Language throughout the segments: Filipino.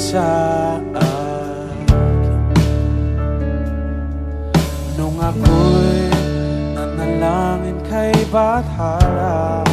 sa akin. Nung ako'y nanalangin kay Bathara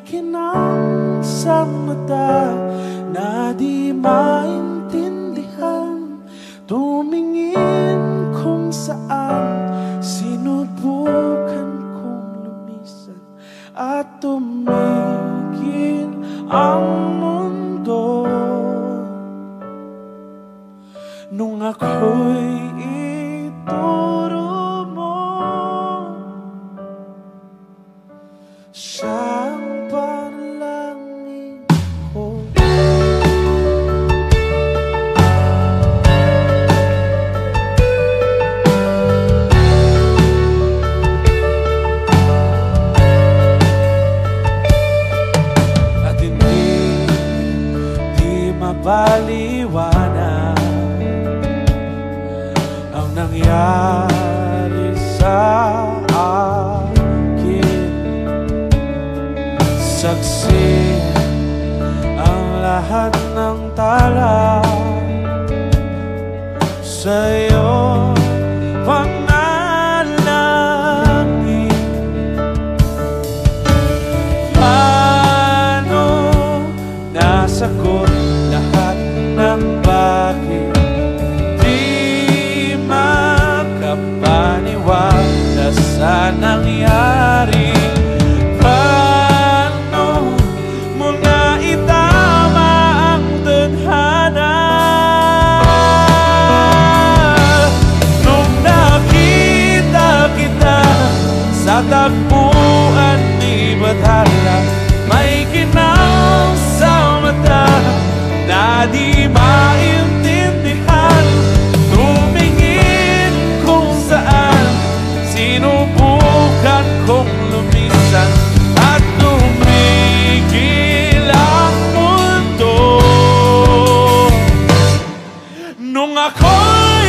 ikinang sa mata na di maintindihan Tumingin kung saan sinubukan kong lumisan At tumigil ang mundo Nung ako'y liwanag ang nangyari sa akin. Saksi ang lahat ng tala. Sa'yo pang tagpuan di bathala May kinaw sa mata na di maintindihan. Tumingin kung saan sinubukan kong lumisan At tumigil ang mundo. Nung ako'y